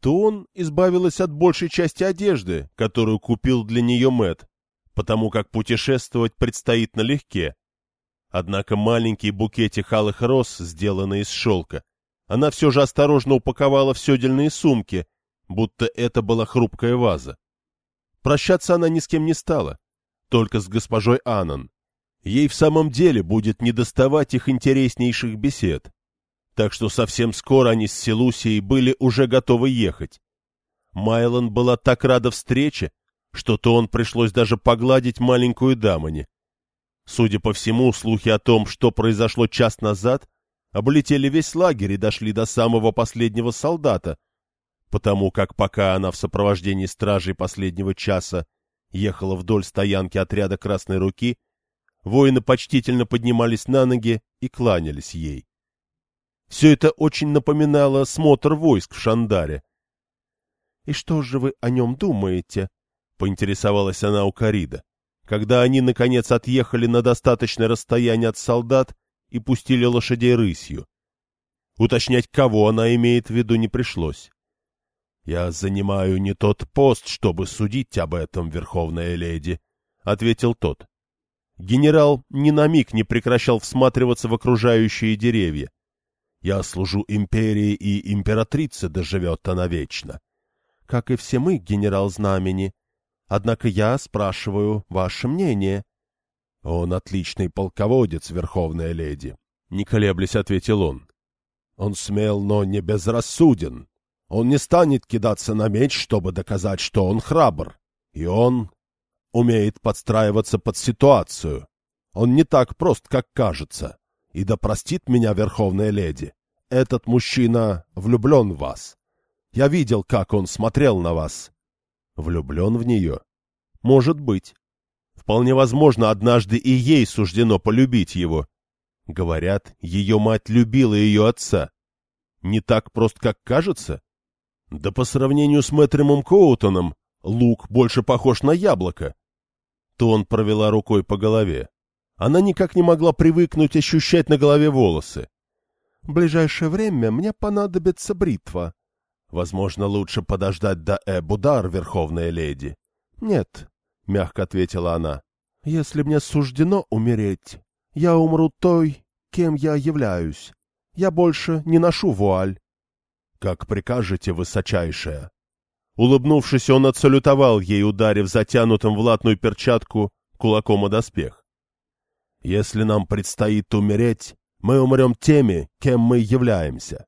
то он избавилась от большей части одежды, которую купил для нее Мэт, потому как путешествовать предстоит налегке. Однако маленький букетик алых роз, сделанный из шелка, она все же осторожно упаковала в седельные сумки, будто это была хрупкая ваза. Прощаться она ни с кем не стала, только с госпожой Аннон. Ей в самом деле будет недоставать их интереснейших бесед. Так что совсем скоро они с Селусией были уже готовы ехать. Майлон была так рада встрече, что то он пришлось даже погладить маленькую дамани. Судя по всему, слухи о том, что произошло час назад, облетели весь лагерь и дошли до самого последнего солдата, потому как пока она в сопровождении стражей последнего часа ехала вдоль стоянки отряда Красной Руки, воины почтительно поднимались на ноги и кланялись ей. Все это очень напоминало смотр войск в Шандаре. — И что же вы о нем думаете? — поинтересовалась она у Карида, когда они, наконец, отъехали на достаточное расстояние от солдат и пустили лошадей рысью. Уточнять, кого она имеет в виду, не пришлось. — Я занимаю не тот пост, чтобы судить об этом, верховная леди, — ответил тот. Генерал ни на миг не прекращал всматриваться в окружающие деревья. Я служу империи, и императрица доживет она вечно. — Как и все мы, генерал Знамени. Однако я спрашиваю ваше мнение. — Он отличный полководец, верховная леди, — не колеблясь ответил он. — Он смел, но не безрассуден. Он не станет кидаться на меч, чтобы доказать, что он храбр. И он умеет подстраиваться под ситуацию. Он не так прост, как кажется. И да простит меня верховная леди, этот мужчина влюблен в вас. Я видел, как он смотрел на вас. Влюблен в нее? Может быть. Вполне возможно, однажды и ей суждено полюбить его. Говорят, ее мать любила ее отца. Не так прост, как кажется? Да по сравнению с Мэтримом Коутоном, лук больше похож на яблоко. Тон провела рукой по голове. Она никак не могла привыкнуть ощущать на голове волосы. В ближайшее время мне понадобится бритва. Возможно, лучше подождать до Эбудар, верховная леди. Нет, — мягко ответила она. Если мне суждено умереть, я умру той, кем я являюсь. Я больше не ношу вуаль. Как прикажете, высочайшая. Улыбнувшись, он отсалютовал ей, ударив затянутым в латную перчатку кулаком о доспех. «Если нам предстоит умереть, мы умрем теми, кем мы являемся.